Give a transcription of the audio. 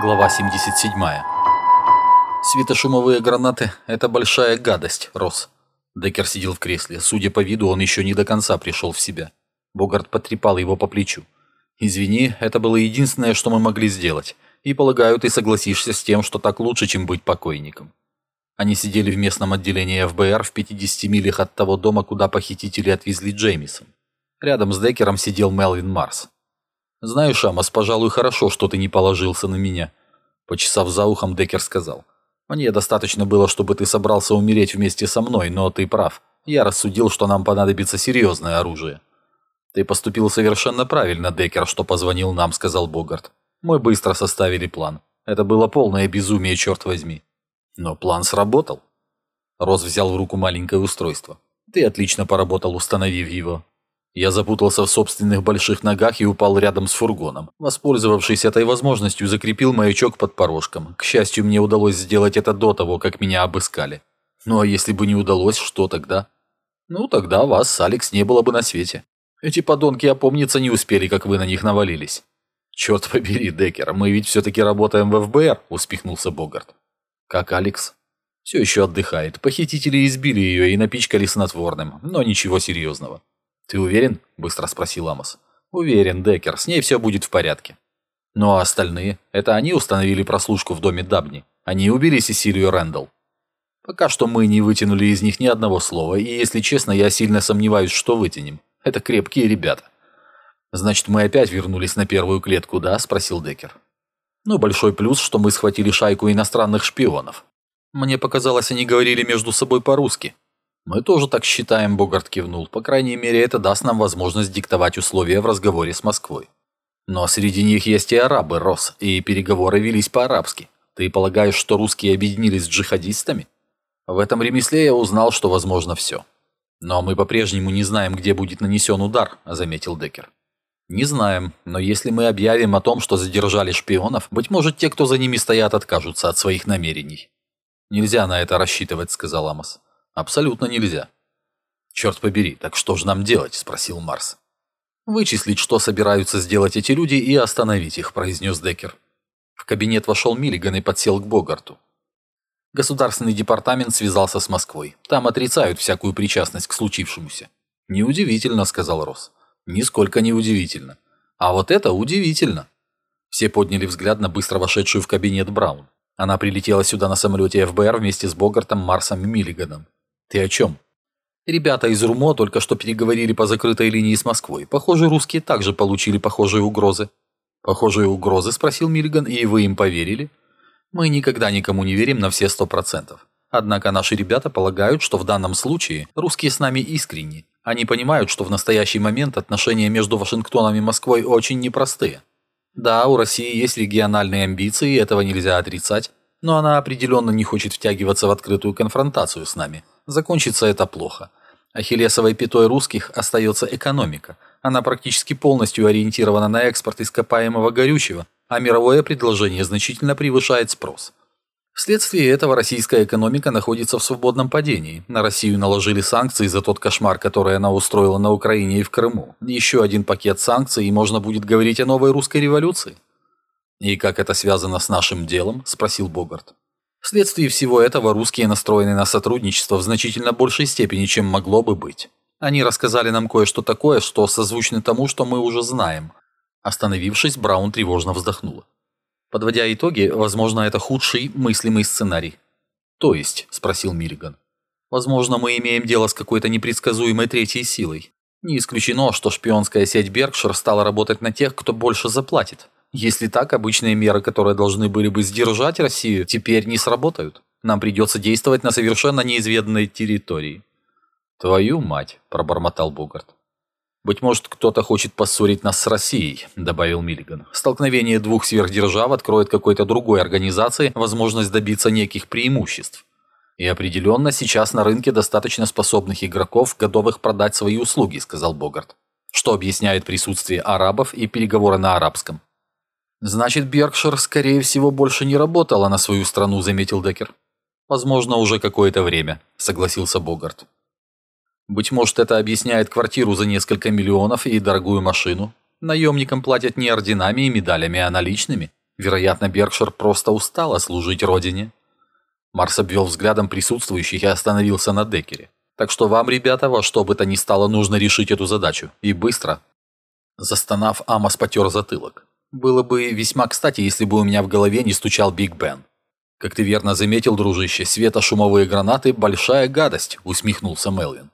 Глава 77. Светошумовые гранаты – это большая гадость, Рос. Деккер сидел в кресле. Судя по виду, он еще не до конца пришел в себя. Богарт потрепал его по плечу. «Извини, это было единственное, что мы могли сделать. И, полагаю, ты согласишься с тем, что так лучше, чем быть покойником». Они сидели в местном отделении ФБР в 50 милях от того дома, куда похитители отвезли Джеймисон. Рядом с Деккером сидел Мелвин Марс. «Знаешь, Амос, пожалуй, хорошо, что ты не положился на меня». Почесав за ухом, Деккер сказал. «Мне достаточно было, чтобы ты собрался умереть вместе со мной, но ты прав. Я рассудил, что нам понадобится серьезное оружие». «Ты поступил совершенно правильно, Деккер, что позвонил нам», — сказал Богарт. «Мы быстро составили план. Это было полное безумие, черт возьми». «Но план сработал». Рос взял в руку маленькое устройство. «Ты отлично поработал, установив его. Я запутался в собственных больших ногах и упал рядом с фургоном. Воспользовавшись этой возможностью, закрепил маячок под порожком. К счастью, мне удалось сделать это до того, как меня обыскали. Ну а если бы не удалось, что тогда? Ну, тогда вас Алекс не было бы на свете. Эти подонки опомниться не успели, как вы на них навалились. Черт побери, Деккер, мы ведь все-таки работаем в ФБР, успехнулся Богарт. Как Алекс? Все еще отдыхает. Похитители избили ее и напичкали снотворным, но ничего серьезного. «Ты уверен?» – быстро спросил Амос. «Уверен, Деккер, с ней все будет в порядке». «Ну а остальные? Это они установили прослушку в доме Дабни? Они убили Сесилию Рэндалл?» «Пока что мы не вытянули из них ни одного слова, и, если честно, я сильно сомневаюсь, что вытянем. Это крепкие ребята». «Значит, мы опять вернулись на первую клетку, да?» – спросил Деккер. «Ну, большой плюс, что мы схватили шайку иностранных шпионов. Мне показалось, они говорили между собой по-русски». «Мы тоже так считаем», — Богарт кивнул. «По крайней мере, это даст нам возможность диктовать условия в разговоре с Москвой». «Но среди них есть и арабы, Рос, и переговоры велись по-арабски. Ты полагаешь, что русские объединились с джихадистами?» В этом ремесле я узнал, что возможно все. «Но мы по-прежнему не знаем, где будет нанесен удар», — заметил Деккер. «Не знаем, но если мы объявим о том, что задержали шпионов, быть может, те, кто за ними стоят, откажутся от своих намерений». «Нельзя на это рассчитывать», — сказал Амос. Абсолютно нельзя. Черт побери, так что же нам делать? Спросил Марс. Вычислить, что собираются сделать эти люди, и остановить их, произнес Деккер. В кабинет вошел Миллиган и подсел к Богарту. Государственный департамент связался с Москвой. Там отрицают всякую причастность к случившемуся. Неудивительно, сказал Росс. Нисколько не удивительно. А вот это удивительно. Все подняли взгляд на быстро вошедшую в кабинет Браун. Она прилетела сюда на самолете ФБР вместе с Богартом, Марсом и Миллиганом. «Ты о чем?» «Ребята из РУМО только что переговорили по закрытой линии с Москвой. Похоже, русские также получили похожие угрозы». «Похожие угрозы?» – спросил Миллиган, – «и вы им поверили?» «Мы никогда никому не верим на все сто процентов. Однако наши ребята полагают, что в данном случае русские с нами искренни. Они понимают, что в настоящий момент отношения между Вашингтоном и Москвой очень непростые. Да, у России есть региональные амбиции, этого нельзя отрицать, но она определенно не хочет втягиваться в открытую конфронтацию с нами. Закончится это плохо. Ахиллесовой пятой русских остается экономика. Она практически полностью ориентирована на экспорт ископаемого горючего, а мировое предложение значительно превышает спрос. Вследствие этого российская экономика находится в свободном падении. На Россию наложили санкции за тот кошмар, который она устроила на Украине и в Крыму. Еще один пакет санкций, и можно будет говорить о новой русской революции. «И как это связано с нашим делом?» – спросил Богарт. Вследствие всего этого русские настроены на сотрудничество в значительно большей степени, чем могло бы быть. Они рассказали нам кое-что такое, что созвучно тому, что мы уже знаем. Остановившись, Браун тревожно вздохнула. Подводя итоги, возможно, это худший мыслимый сценарий. «То есть?» – спросил Миллиган. «Возможно, мы имеем дело с какой-то непредсказуемой третьей силой. Не исключено, что шпионская сеть Беркшир стала работать на тех, кто больше заплатит. Если так, обычные меры, которые должны были бы сдержать Россию, теперь не сработают. Нам придется действовать на совершенно неизведанной территории. «Твою мать!» – пробормотал Богарт. «Быть может, кто-то хочет поссорить нас с Россией», – добавил Миллиган. «Столкновение двух сверхдержав откроет какой-то другой организации возможность добиться неких преимуществ. И определенно сейчас на рынке достаточно способных игроков, готовых продать свои услуги», – сказал Богарт. «Что объясняет присутствие арабов и переговоры на арабском?» «Значит, Беркшир, скорее всего, больше не работала на свою страну», — заметил Деккер. «Возможно, уже какое-то время», — согласился Богарт. «Быть может, это объясняет квартиру за несколько миллионов и дорогую машину. Наемникам платят не орденами и медалями, а наличными. Вероятно, Беркшир просто устала служить родине. Марс обвел взглядом присутствующих и остановился на Декере. Так что вам, ребята, во что бы то ни стало, нужно решить эту задачу. И быстро. Застонав, Амос потер затылок. Было бы весьма кстати, если бы у меня в голове не стучал Биг Бен. «Как ты верно заметил, дружище, светошумовые гранаты – большая гадость», – усмехнулся Мелвин.